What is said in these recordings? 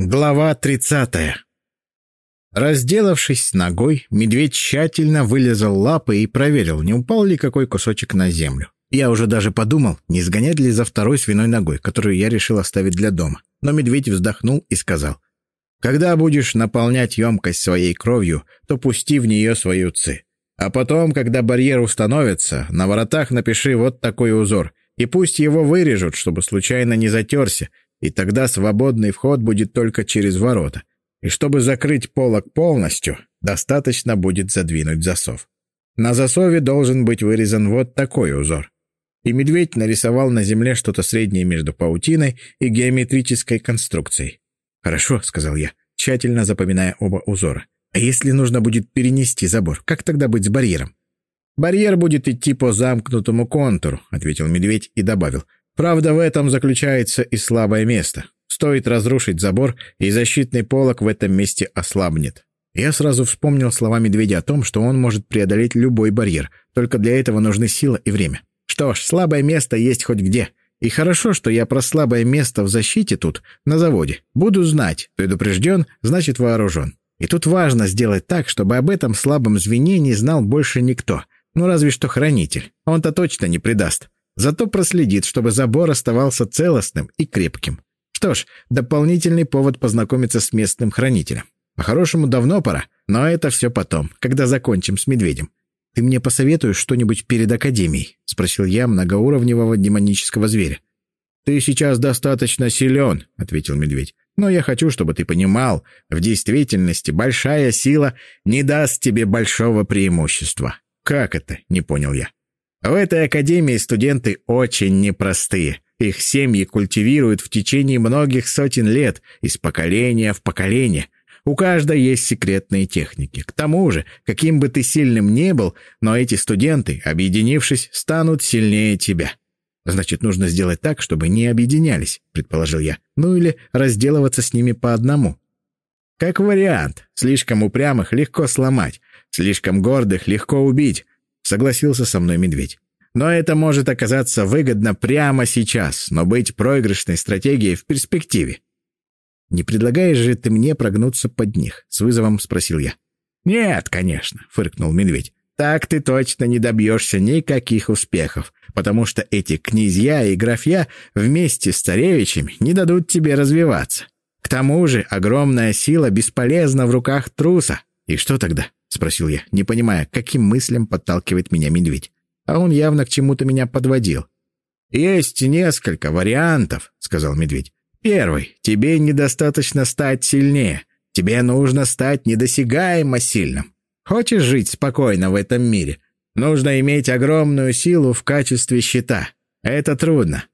Глава 30. Разделавшись с ногой, медведь тщательно вылезал лапы и проверил, не упал ли какой кусочек на землю. Я уже даже подумал, не сгонять ли за второй свиной ногой, которую я решил оставить для дома. Но медведь вздохнул и сказал, «Когда будешь наполнять емкость своей кровью, то пусти в нее свою ци. А потом, когда барьер установится, на воротах напиши вот такой узор, и пусть его вырежут, чтобы случайно не затерся, и тогда свободный вход будет только через ворота. И чтобы закрыть полок полностью, достаточно будет задвинуть засов. На засове должен быть вырезан вот такой узор. И медведь нарисовал на земле что-то среднее между паутиной и геометрической конструкцией. «Хорошо», — сказал я, тщательно запоминая оба узора. «А если нужно будет перенести забор, как тогда быть с барьером?» «Барьер будет идти по замкнутому контуру», — ответил медведь и добавил. Правда, в этом заключается и слабое место. Стоит разрушить забор, и защитный полог в этом месте ослабнет. Я сразу вспомнил слова медведя о том, что он может преодолеть любой барьер, только для этого нужны сила и время. Что ж, слабое место есть хоть где. И хорошо, что я про слабое место в защите тут, на заводе. Буду знать. Предупрежден, значит вооружен. И тут важно сделать так, чтобы об этом слабом звене не знал больше никто. Ну, разве что хранитель. Он-то точно не предаст. Зато проследит, чтобы забор оставался целостным и крепким. Что ж, дополнительный повод познакомиться с местным хранителем. По-хорошему, давно пора, но это все потом, когда закончим с медведем. «Ты мне посоветуешь что-нибудь перед Академией?» — спросил я многоуровневого демонического зверя. «Ты сейчас достаточно силен», — ответил медведь. «Но я хочу, чтобы ты понимал, в действительности большая сила не даст тебе большого преимущества». «Как это?» — не понял я. В этой академии студенты очень непростые. Их семьи культивируют в течение многих сотен лет, из поколения в поколение. У каждой есть секретные техники. К тому же, каким бы ты сильным ни был, но эти студенты, объединившись, станут сильнее тебя. Значит, нужно сделать так, чтобы не объединялись, предположил я. Ну или разделываться с ними по одному. Как вариант. Слишком упрямых легко сломать, слишком гордых легко убить, согласился со мной медведь. Но это может оказаться выгодно прямо сейчас, но быть проигрышной стратегией в перспективе. «Не предлагаешь же ты мне прогнуться под них?» — с вызовом спросил я. «Нет, конечно», — фыркнул медведь. «Так ты точно не добьешься никаких успехов, потому что эти князья и графья вместе с царевичами не дадут тебе развиваться. К тому же огромная сила бесполезна в руках труса. И что тогда? — спросил я, не понимая, каким мыслям подталкивает меня медведь. А он явно к чему-то меня подводил. «Есть несколько вариантов», — сказал медведь. «Первый. Тебе недостаточно стать сильнее. Тебе нужно стать недосягаемо сильным. Хочешь жить спокойно в этом мире? Нужно иметь огромную силу в качестве щита. Это трудно.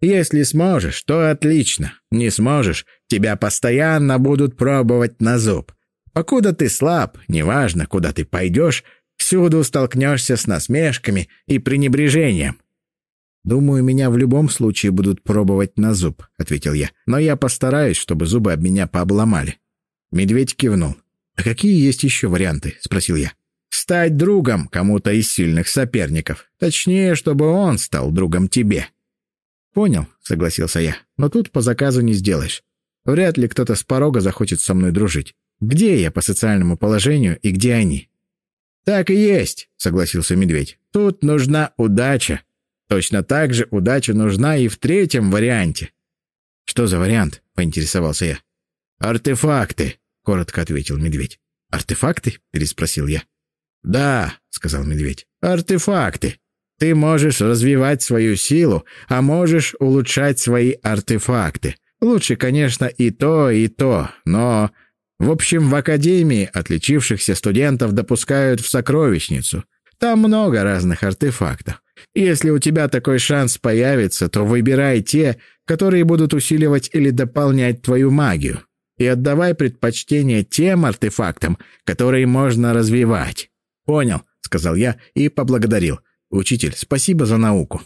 Если сможешь, то отлично. Не сможешь, тебя постоянно будут пробовать на зуб. Покуда ты слаб, неважно, куда ты пойдешь, всюду столкнешься с насмешками и пренебрежением. «Думаю, меня в любом случае будут пробовать на зуб», — ответил я. «Но я постараюсь, чтобы зубы об меня пообломали». Медведь кивнул. «А какие есть еще варианты?» — спросил я. «Стать другом кому-то из сильных соперников. Точнее, чтобы он стал другом тебе». «Понял», — согласился я. «Но тут по заказу не сделаешь. Вряд ли кто-то с порога захочет со мной дружить. Где я по социальному положению и где они? Так и есть, согласился медведь. Тут нужна удача. Точно так же удача нужна и в третьем варианте. Что за вариант? поинтересовался я. Артефакты, коротко ответил медведь. Артефакты? переспросил я. Да, сказал медведь. Артефакты. Ты можешь развивать свою силу, а можешь улучшать свои артефакты. Лучше, конечно, и то, и то, но в общем, в академии отличившихся студентов допускают в сокровищницу. Там много разных артефактов. Если у тебя такой шанс появится, то выбирай те, которые будут усиливать или дополнять твою магию. И отдавай предпочтение тем артефактам, которые можно развивать. «Понял», — сказал я и поблагодарил. «Учитель, спасибо за науку».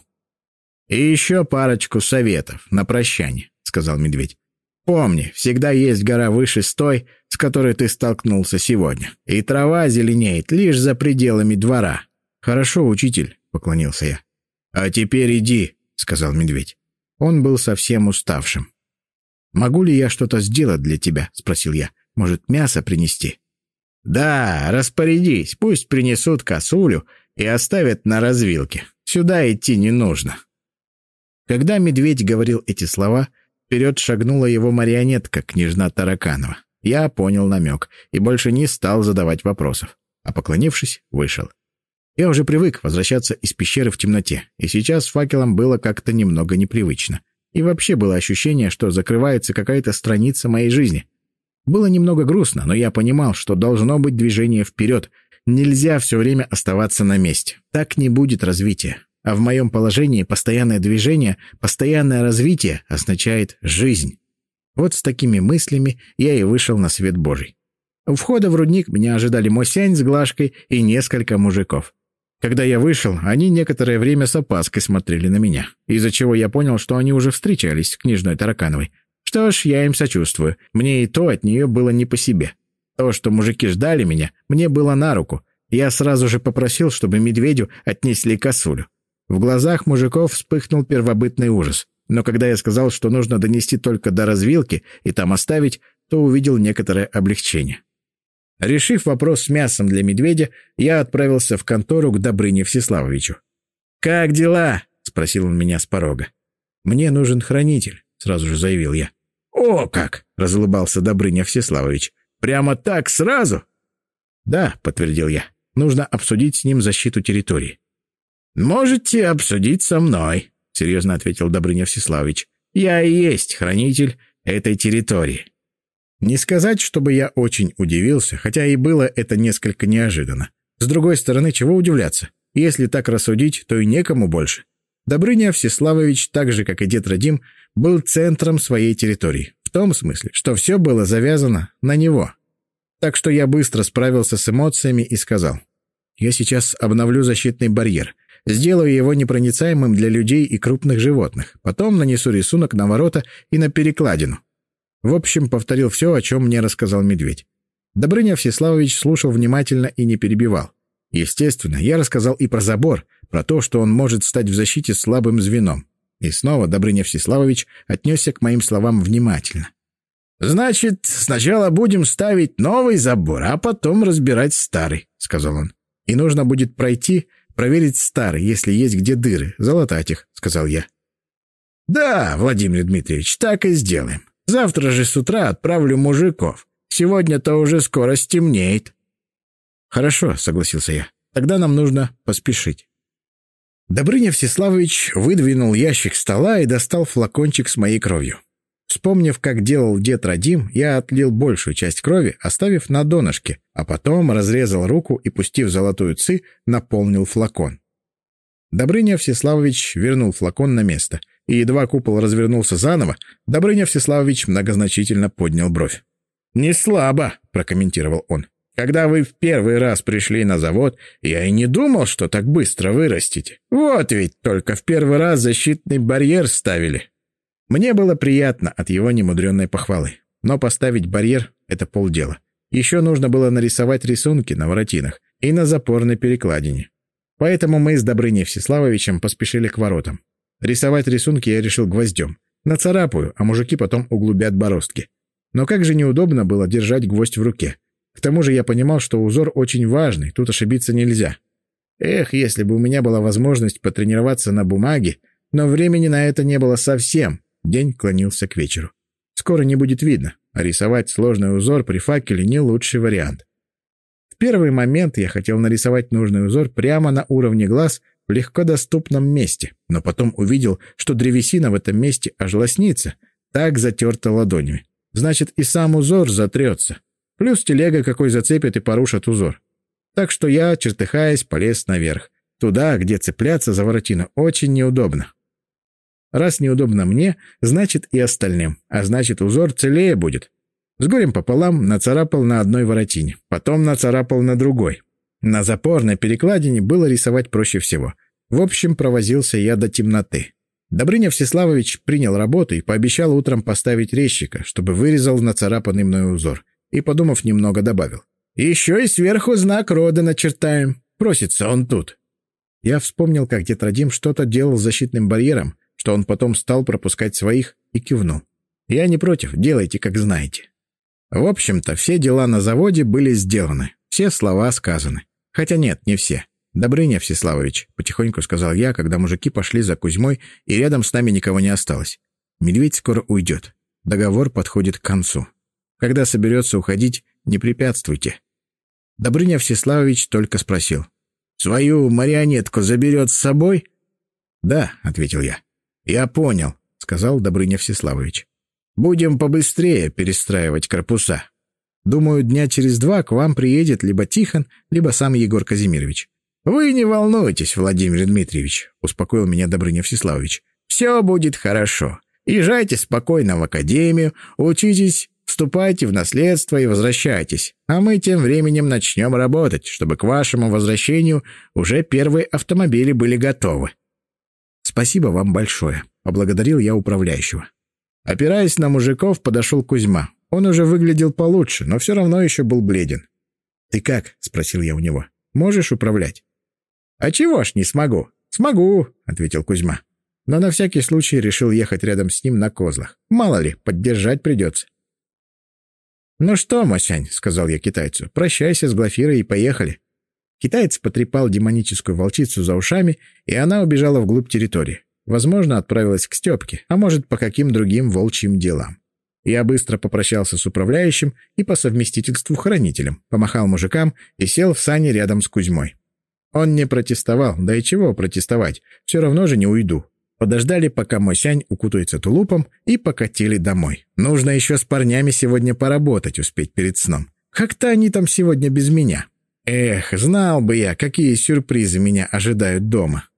«И еще парочку советов на прощание», — сказал медведь. Помни, всегда есть гора выше с той, с которой ты столкнулся сегодня. И трава зеленеет лишь за пределами двора. Хорошо, учитель, поклонился я. А теперь иди, сказал медведь. Он был совсем уставшим. «Могу ли я что-то сделать для тебя?» — спросил я. «Может, мясо принести?» «Да, распорядись, пусть принесут косулю и оставят на развилке. Сюда идти не нужно». Когда медведь говорил эти слова, вперед шагнула его марионетка, княжна Тараканова. Я понял намек и больше не стал задавать вопросов, а, поклонившись, вышел. Я уже привык возвращаться из пещеры в темноте, и сейчас с факелом было как-то немного непривычно. И вообще было ощущение, что закрывается какая-то страница моей жизни. Было немного грустно, но я понимал, что должно быть движение вперед. Нельзя все время оставаться на месте. Так не будет развития. А в моем положении постоянное движение, постоянное развитие означает жизнь. Вот с такими мыслями я и вышел на свет Божий. У входа в рудник меня ожидали Мосянь с Глашкой и несколько мужиков. Когда я вышел, они некоторое время с опаской смотрели на меня, из-за чего я понял, что они уже встречались с княжной Таракановой. Что ж, я им сочувствую. Мне и то от нее было не по себе. То, что мужики ждали меня, мне было на руку. Я сразу же попросил, чтобы медведю отнесли косулю. В глазах мужиков вспыхнул первобытный ужас. Но когда я сказал, что нужно донести только до развилки и там оставить, то увидел некоторое облегчение. Решив вопрос с мясом для медведя, я отправился в контору к Добрыне Всеславовичу. «Как дела?» — спросил он меня с порога. «Мне нужен хранитель», — сразу же заявил я. «О как!» — разулыбался Добрыня Всеславович. «Прямо так сразу?» «Да», — подтвердил я. «Нужно обсудить с ним защиту территории». «Можете обсудить со мной», — серьезно ответил Добрыня Всеславович. «Я и есть хранитель этой территории». Не сказать, чтобы я очень удивился, хотя и было это несколько неожиданно. С другой стороны, чего удивляться? Если так рассудить, то и некому больше. Добрыня Всеславович, так же, как и дед Радим, был центром своей территории. В том смысле, что все было завязано на него. Так что я быстро справился с эмоциями и сказал. Я сейчас обновлю защитный барьер. Сделаю его непроницаемым для людей и крупных животных. Потом нанесу рисунок на ворота и на перекладину. В общем, повторил все, о чем мне рассказал медведь. Добрыня Всеславович слушал внимательно и не перебивал. Естественно, я рассказал и про забор, про то, что он может стать в защите слабым звеном. И снова Добрыня Всеславович отнесся к моим словам внимательно. «Значит, сначала будем ставить новый забор, а потом разбирать старый», — сказал он. «И нужно будет пройти, проверить старый, если есть где дыры, залатать их», — сказал я. «Да, Владимир Дмитриевич, так и сделаем. Завтра же с утра отправлю мужиков. Сегодня-то уже скоро стемнеет». «Хорошо», — согласился я. «Тогда нам нужно поспешить». Добрыня Всеславович выдвинул ящик стола и достал флакончик с моей кровью. Вспомнив, как делал дед Радим, я отлил большую часть крови, оставив на донышке, а потом разрезал руку и, пустив золотую ци, наполнил флакон. Добрыня Всеславович вернул флакон на место — и едва купол развернулся заново, Добрыня Всеславович многозначительно поднял бровь. «Не слабо», — прокомментировал он. «Когда вы в первый раз пришли на завод, я и не думал, что так быстро вырастете. Вот ведь только в первый раз защитный барьер ставили». Мне было приятно от его немудренной похвалы. Но поставить барьер — это полдела. Еще нужно было нарисовать рисунки на воротинах и на запорной перекладине. Поэтому мы с Добрыней Всеславовичем поспешили к воротам. Рисовать рисунки я решил гвоздем. Нацарапаю, а мужики потом углубят бороздки. Но как же неудобно было держать гвоздь в руке. К тому же я понимал, что узор очень важный, тут ошибиться нельзя. Эх, если бы у меня была возможность потренироваться на бумаге, но времени на это не было совсем. День клонился к вечеру. Скоро не будет видно, а рисовать сложный узор при факеле не лучший вариант. В первый момент я хотел нарисовать нужный узор прямо на уровне глаз в легкодоступном месте, но потом увидел, что древесина в этом месте аж лоснится, так затерта ладонями. Значит, и сам узор затрется. Плюс телега какой зацепит и порушит узор. Так что я, чертыхаясь, полез наверх. Туда, где цепляться за воротину, очень неудобно. Раз неудобно мне, значит и остальным, а значит узор целее будет. С горем пополам нацарапал на одной воротине, потом нацарапал на другой. На запорной перекладине было рисовать проще всего. В общем, провозился я до темноты. Добрыня Всеславович принял работу и пообещал утром поставить резчика, чтобы вырезал нацарапанный мной узор. И, подумав немного, добавил. «Еще и сверху знак рода начертаем. Просится он тут». Я вспомнил, как дед Радим что-то делал с защитным барьером, что он потом стал пропускать своих, и кивнул. Я не против, делайте, как знаете. В общем-то, все дела на заводе были сделаны, все слова сказаны. Хотя нет, не все. «Добрыня Всеславович», — потихоньку сказал я, когда мужики пошли за Кузьмой, и рядом с нами никого не осталось. «Медведь скоро уйдет. Договор подходит к концу. Когда соберется уходить, не препятствуйте». Добрыня Всеславович только спросил. «Свою марионетку заберет с собой?» «Да», — ответил я. «Я понял», — сказал Добрыня Всеславович. «Будем побыстрее перестраивать корпуса. Думаю, дня через два к вам приедет либо Тихон, либо сам Егор Казимирович. «Вы не волнуйтесь, Владимир Дмитриевич», — успокоил меня Добрыня Всеславович. «Все будет хорошо. Езжайте спокойно в академию, учитесь, вступайте в наследство и возвращайтесь. А мы тем временем начнем работать, чтобы к вашему возвращению уже первые автомобили были готовы». «Спасибо вам большое», — поблагодарил я управляющего. Опираясь на мужиков, подошел Кузьма. Он уже выглядел получше, но все равно еще был бледен. «Ты как?» — спросил я у него. «Можешь управлять?» «А чего ж не смогу?» «Смогу», — ответил Кузьма. Но на всякий случай решил ехать рядом с ним на козлах. Мало ли, поддержать придется. «Ну что, Масянь», — сказал я китайцу, — «прощайся с Глафирой и поехали». Китаец потрепал демоническую волчицу за ушами, и она убежала вглубь территории. Возможно, отправилась к Степке, а может, по каким другим волчьим делам. Я быстро попрощался с управляющим и по совместительству хранителем, помахал мужикам и сел в сани рядом с Кузьмой. Он не протестовал, да и чего протестовать, все равно же не уйду. Подождали, пока Мосянь укутается тулупом, и покатили домой. Нужно еще с парнями сегодня поработать успеть перед сном. Как-то они там сегодня без меня. Эх, знал бы я, какие сюрпризы меня ожидают дома.